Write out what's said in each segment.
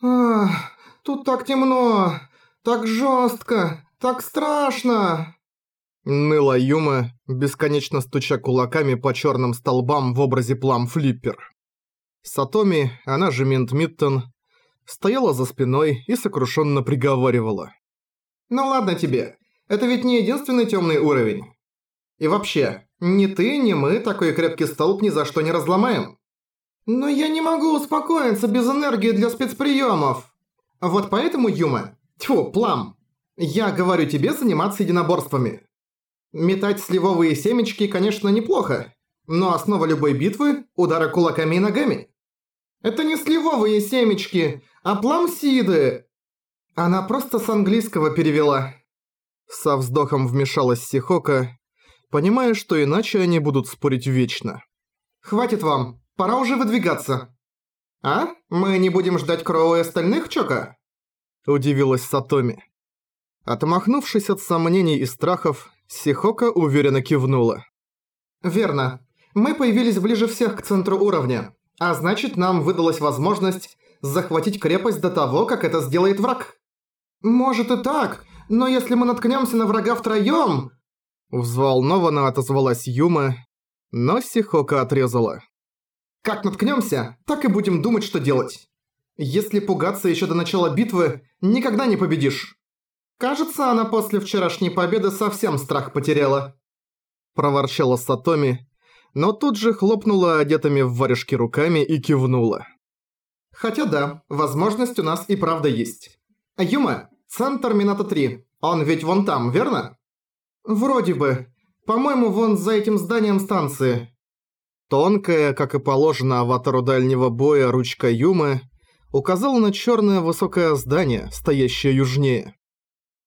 Ах, тут так темно, так жестко, так страшно. Ныла Юма, бесконечно стуча кулаками по черным столбам в образе плам-флиппер. Сатоми, она же Минт Миттон, стояла за спиной и сокрушенно приговаривала. Ну ладно тебе, это ведь не единственный темный уровень. И вообще, ни ты, ни мы такой крепкий столб ни за что не разломаем. Но я не могу успокоиться без энергии для спецприемов. Вот поэтому, Юма, тьфу, Плам, я говорю тебе заниматься единоборствами. Метать сливовые семечки, конечно, неплохо, но основа любой битвы – удары кулаками и ногами. Это не сливовые семечки, а пламсиды. Она просто с английского перевела. Со вздохом вмешалась Сихока, понимая, что иначе они будут спорить вечно. «Хватит вам, пора уже выдвигаться». «А? Мы не будем ждать Кроу и остальных, Чока?» Удивилась Сатоми. Отмахнувшись от сомнений и страхов, Сихока уверенно кивнула. «Верно. Мы появились ближе всех к центру уровня, а значит нам выдалась возможность захватить крепость до того, как это сделает враг». «Может и так, но если мы наткнемся на врага втроём...» Взволнованно отозвалась Юма, но Сихока отрезала. «Как наткнемся, так и будем думать, что делать. Если пугаться еще до начала битвы, никогда не победишь. Кажется, она после вчерашней победы совсем страх потеряла». Проворчала Сатоми, но тут же хлопнула одетыми в варежки руками и кивнула. «Хотя да, возможность у нас и правда есть. Юма, центр Минато-3, он ведь вон там, верно?» «Вроде бы. По-моему, вон за этим зданием станции». Тонкая, как и положено аватару дальнего боя, ручка Юмы указала на черное высокое здание, стоящее южнее.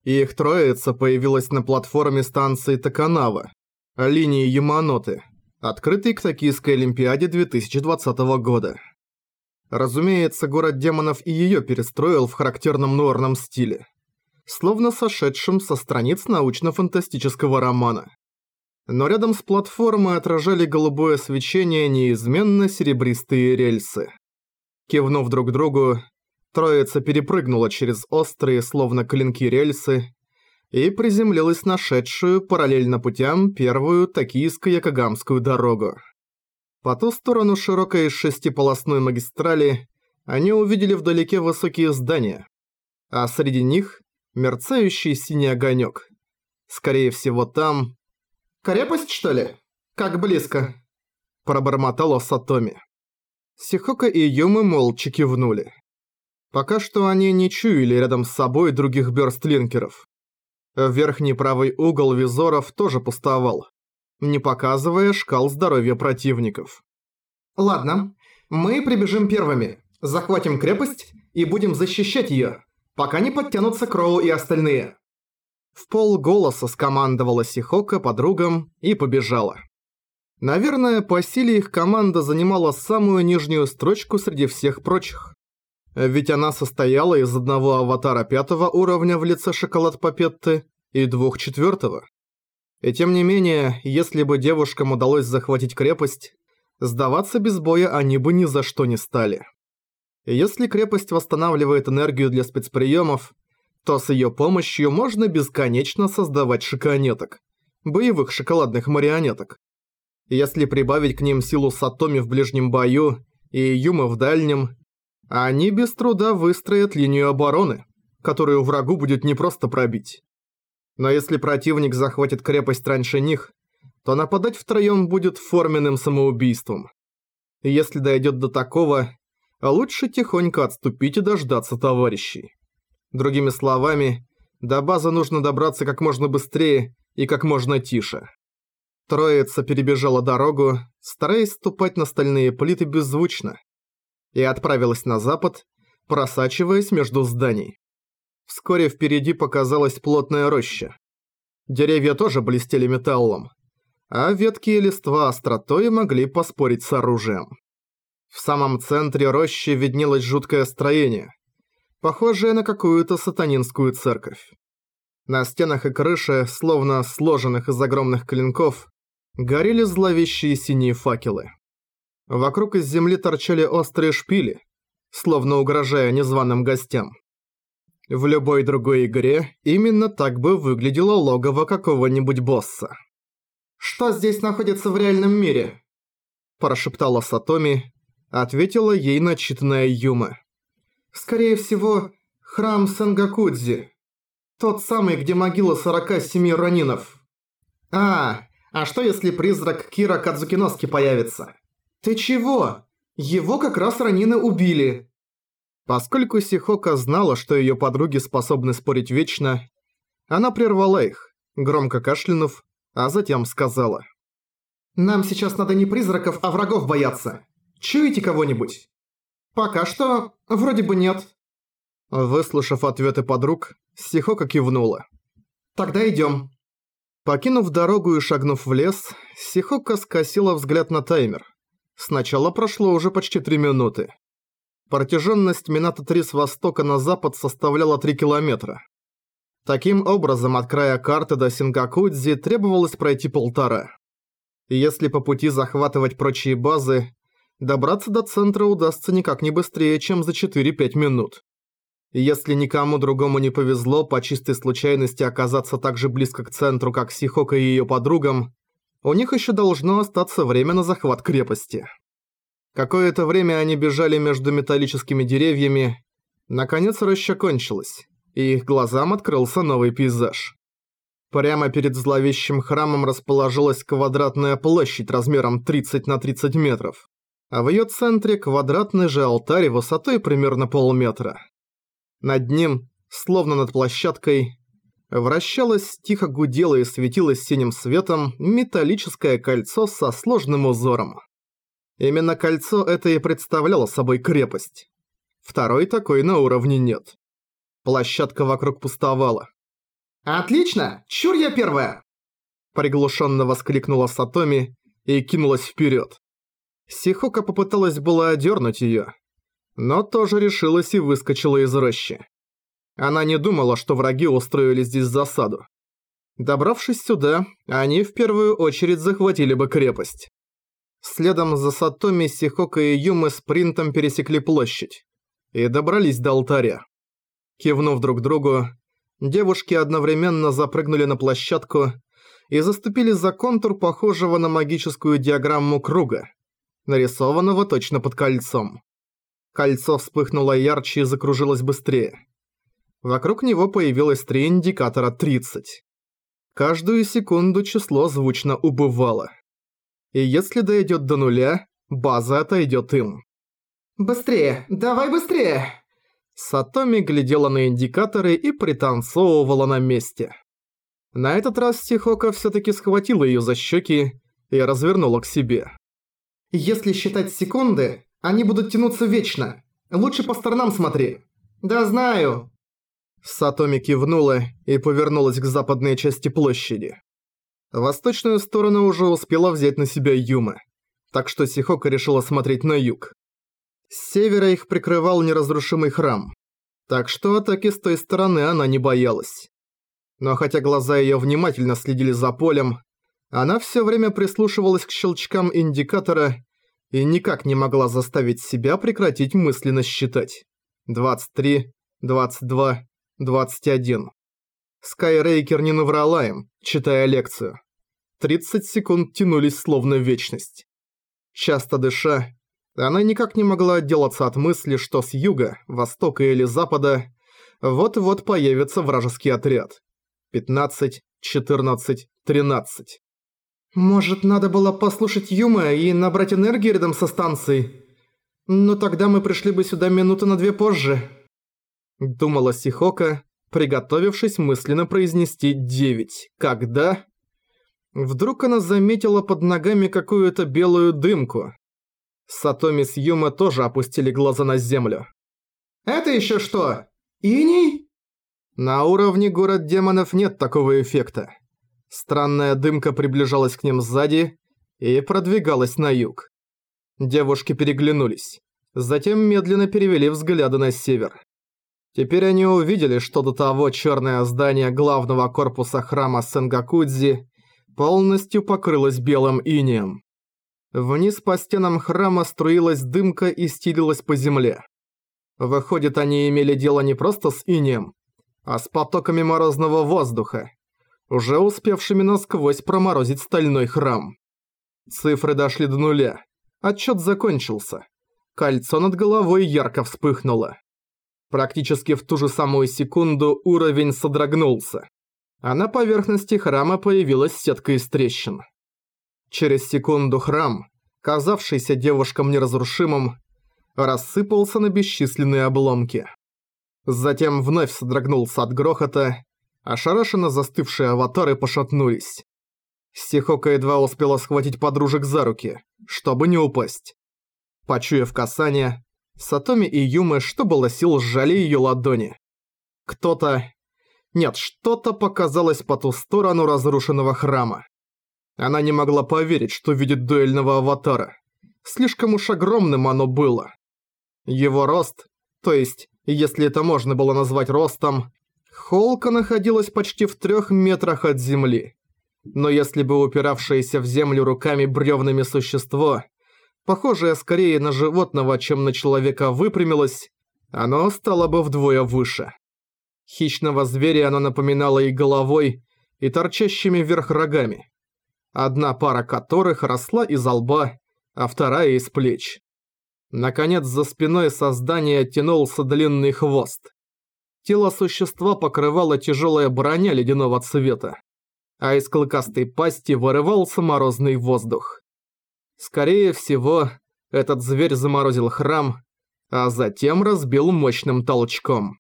Их троица появилась на платформе станции Таканава, линии Яманоты, открытой к Токийской Олимпиаде 2020 года. Разумеется, город демонов и её перестроил в характерном нуарном стиле словно сошедшим со страниц научно-фантастического романа. Но рядом с платформой отражали голубое свечение неизменно серебристые рельсы. Кивнув друг другу, троица перепрыгнула через острые, словно клинки рельсы, и приземлилась на шедшую параллельно путям первую токийско-якогамскую дорогу. По ту сторону широкой шестиполосной магистрали они увидели вдалеке высокие здания, а среди них мерцающий синий огонек. Скорее всего, там... «Крепость, что ли? Как близко?» Пробормотала Сатоми. Сихока и Юмы молча кивнули. Пока что они не чуяли рядом с собой других бёрстлинкеров. Верхний правый угол визоров тоже пустовал, не показывая шкал здоровья противников. «Ладно, мы прибежим первыми, захватим крепость и будем защищать её пока не подтянутся Кроу и остальные». В полголоса скомандовала Сихока подругам и побежала. Наверное, по силе их команда занимала самую нижнюю строчку среди всех прочих. Ведь она состояла из одного аватара пятого уровня в лице Шоколад Папетты и двух четвертого. И тем не менее, если бы девушкам удалось захватить крепость, сдаваться без боя они бы ни за что не стали. Если крепость восстанавливает энергию для спецприемов, то с ее помощью можно бесконечно создавать шиканеток, боевых шоколадных марионеток. Если прибавить к ним силу Сатоми в ближнем бою и Юма в дальнем, они без труда выстроят линию обороны, которую врагу будет непросто пробить. Но если противник захватит крепость раньше них, то нападать втроём будет форменным самоубийством. И если дойдет до такого, лучше тихонько отступить и дождаться товарищей. Другими словами, до базы нужно добраться как можно быстрее и как можно тише. Троица перебежала дорогу, стараясь ступать на стальные плиты беззвучно, и отправилась на запад, просачиваясь между зданий. Вскоре впереди показалась плотная роща. Деревья тоже блестели металлом, а ветки и листва остротой могли поспорить с оружием. В самом центре рощи виднелось жуткое строение, похожее на какую-то сатанинскую церковь. На стенах и крыше, словно сложенных из огромных клинков, горели зловещие синие факелы. Вокруг из земли торчали острые шпили, словно угрожая незваным гостям. В любой другой игре именно так бы выглядело логово какого-нибудь босса. «Что здесь находится в реальном мире?» Прошептала Сатоми, ответила ей начитанная Юма. «Скорее всего, храм Сенгакудзи. Тот самый, где могила 47 ранинов. А, а что если призрак Кира Кадзукиноски появится? Ты чего? Его как раз ранины убили. Поскольку Сихока знала, что её подруги способны спорить вечно, она прервала их, громко кашлянув, а затем сказала. «Нам сейчас надо не призраков, а врагов бояться. Чуете кого-нибудь?» «Пока что, вроде бы нет». Выслушав ответы подруг, Сихока кивнула. «Тогда идём». Покинув дорогу и шагнув в лес, Сихока скосила взгляд на таймер. Сначала прошло уже почти три минуты. Протяженность Минато-3 с востока на запад составляла 3 километра. Таким образом, от края карты до Сингакудзи требовалось пройти полтора. Если по пути захватывать прочие базы, добраться до центра удастся никак не быстрее, чем за 4-5 минут. Если никому другому не повезло по чистой случайности оказаться так же близко к центру, как Сихока и ее подругам, у них еще должно остаться время на захват крепости. Какое-то время они бежали между металлическими деревьями. Наконец роща кончилась, и их глазам открылся новый пейзаж. Прямо перед зловещим храмом расположилась квадратная площадь размером 30 на 30 метров, а в ее центре квадратный же алтарь высотой примерно полметра. Над ним, словно над площадкой, вращалось, тихо гудело и светилось синим светом металлическое кольцо со сложным узором. Именно кольцо это и представляло собой крепость. Второй такой на уровне нет. Площадка вокруг пустовала. «Отлично! Чур я первая!» Приглушенно воскликнула Сатоми и кинулась вперед. Сихока попыталась было одернуть ее, но тоже решилась и выскочила из рощи. Она не думала, что враги устроили здесь засаду. Добравшись сюда, они в первую очередь захватили бы крепость. Следом за Сатоми, Сихока и Юмы спринтом пересекли площадь и добрались до алтаря. Кивнув друг другу, девушки одновременно запрыгнули на площадку и заступили за контур похожего на магическую диаграмму круга, нарисованного точно под кольцом. Кольцо вспыхнуло ярче и закружилось быстрее. Вокруг него появилось три индикатора 30. Каждую секунду число звучно убывало. И если дойдет до нуля, база отойдет им. «Быстрее! Давай быстрее!» Сатоми глядела на индикаторы и пританцовывала на месте. На этот раз Сихока всё-таки схватила её за щеки и развернула к себе. «Если считать секунды, они будут тянуться вечно. Лучше по сторонам смотри. Да знаю. Сатоми кивнула и повернулась к западной части площади. Восточную сторону уже успела взять на себя Юма, так что Сихока решила смотреть на юг. С севера их прикрывал неразрушимый храм, так что атаки с той стороны она не боялась. Но хотя глаза её внимательно следили за полем, она всё время прислушивалась к щелчкам индикатора и никак не могла заставить себя прекратить мысленно считать. 23, 22, 21. Скайрейкер не наврала им, читая лекцию. 30 секунд тянулись словно вечность. Часто дыша, она никак не могла отделаться от мысли, что с юга, востока или запада вот-вот появится вражеский отряд. 15, 14, 13. Может, надо было послушать Юма и набрать энергии рядом со станцией? Но тогда мы пришли бы сюда минуты на две позже. Думала Сихока, приготовившись мысленно произнести «девять». Когда? Вдруг она заметила под ногами какую-то белую дымку. Сатоми с Юма тоже опустили глаза на землю. «Это еще что? Иней?» На уровне город демонов нет такого эффекта. Странная дымка приближалась к ним сзади и продвигалась на юг. Девушки переглянулись. Затем медленно перевели взгляды на север. Теперь они увидели, что до того черное здание главного корпуса храма Сенгакудзи полностью покрылось белым инеем. Вниз по стенам храма струилась дымка и стелилась по земле. Выходит, они имели дело не просто с инеем, а с потоками морозного воздуха, уже успевшими насквозь проморозить стальной храм. Цифры дошли до нуля. Отчет закончился. Кольцо над головой ярко вспыхнуло. Практически в ту же самую секунду уровень содрогнулся, а на поверхности храма появилась сетка из трещин. Через секунду храм, казавшийся девушкам неразрушимым, рассыпался на бесчисленные обломки. Затем вновь содрогнулся от грохота, ошарашенно застывшие аватары пошатнулись. Сихока едва успела схватить подружек за руки, чтобы не упасть. Почуяв касание, Сатоми и Юмы, что было сил, сжали ее ладони. Кто-то... Нет, что-то показалось по ту сторону разрушенного храма. Она не могла поверить, что видит дуэльного аватара. Слишком уж огромным оно было. Его рост, то есть, если это можно было назвать ростом, холка находилась почти в трех метрах от земли. Но если бы упиравшееся в землю руками бревнами существо, похожее скорее на животного, чем на человека, выпрямилось, оно стало бы вдвое выше. Хищного зверя оно напоминало и головой, и торчащими вверх рогами, одна пара которых росла из лба, а вторая из плеч. Наконец, за спиной создания тянулся длинный хвост. Тело существа покрывало тяжелая броня ледяного цвета, а из клыкастой пасти вырывался морозный воздух. Скорее всего, этот зверь заморозил храм, а затем разбил мощным толчком.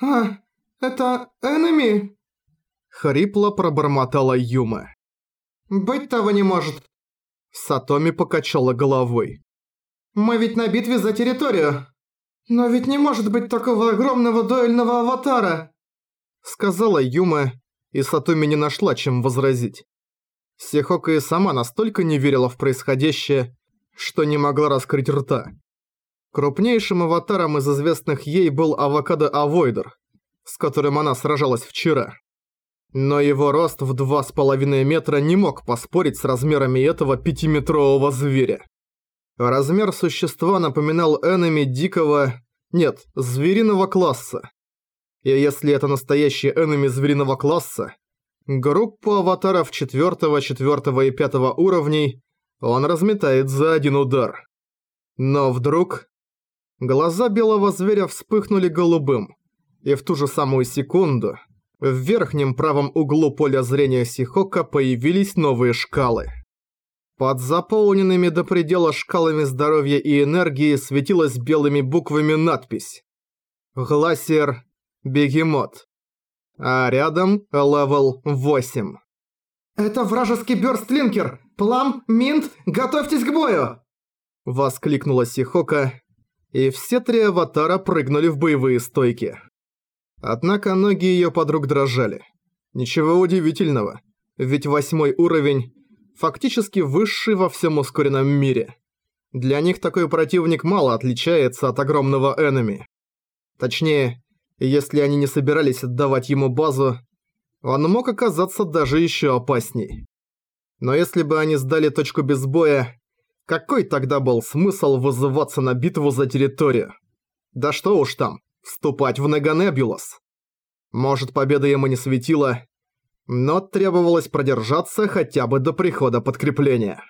«А, это энеми?» Хрипло пробормотала Юма. «Быть того не может». Сатоми покачала головой. Мы ведь на битве за территорию. Но ведь не может быть такого огромного дуэльного аватара!» Сказала Юма, и Сатуми не нашла, чем возразить. Сихока и сама настолько не верила в происходящее, что не могла раскрыть рта. Крупнейшим аватаром из известных ей был Авокадо Авойдер, с которым она сражалась вчера. Но его рост в два с половиной метра не мог поспорить с размерами этого пятиметрового зверя. Размер существа напоминал энеми дикого... Нет, звериного класса. И если это настоящий энеми звериного класса, группу аватаров 4, 4 и 5 уровней он разметает за один удар. Но вдруг... Глаза белого зверя вспыхнули голубым, и в ту же самую секунду в верхнем правом углу поля зрения Сихока появились новые шкалы. Под заполненными до предела шкалами здоровья и энергии светилась белыми буквами надпись «Glacier Behemoth». А рядом level 8. «Это вражеский Burst Linker! Плам, Минт, готовьтесь к бою!» Воскликнула Сихоко, и все три аватара прыгнули в боевые стойки. Однако ноги её подруг дрожали. Ничего удивительного, ведь восьмой уровень фактически высший во всем ускоренном мире. Для них такой противник мало отличается от огромного энеми. Точнее, если они не собирались отдавать ему базу, он мог оказаться даже еще опасней. Но если бы они сдали точку без боя, какой тогда был смысл вызываться на битву за территорию? Да что уж там, вступать в Неганебулос. Может, победа ему не светила, но требовалось продержаться хотя бы до прихода подкрепления.